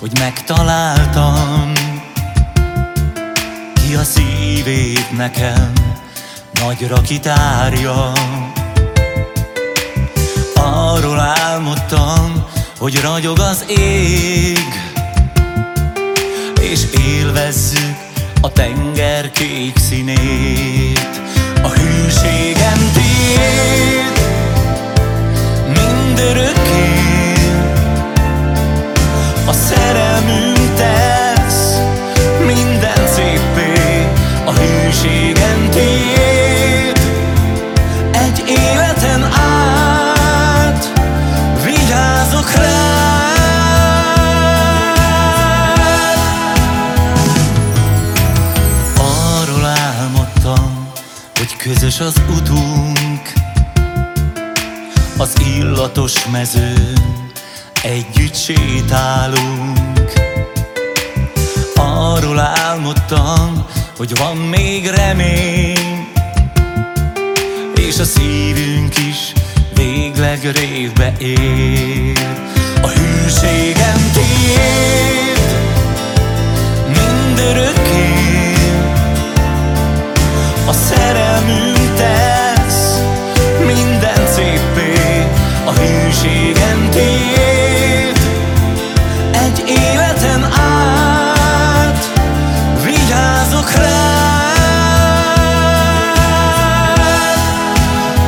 hogy megtaláltam. Ki a szívét nekem nagyra kitárja. Arról álmodtam, hogy ragyog az ég És élvezzük a tenger kék színét. A hűségem közös az utunk Az illatos mezőn együtt sétálunk. Arról álmodtam, hogy van még remény És a szívünk is végleg révbe ér. A hűségem életen át Vigyázok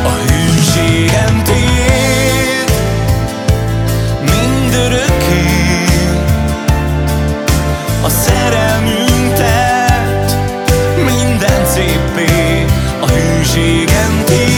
A hűségem A szerelmünk Minden szépé. A hűségem tér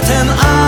全あ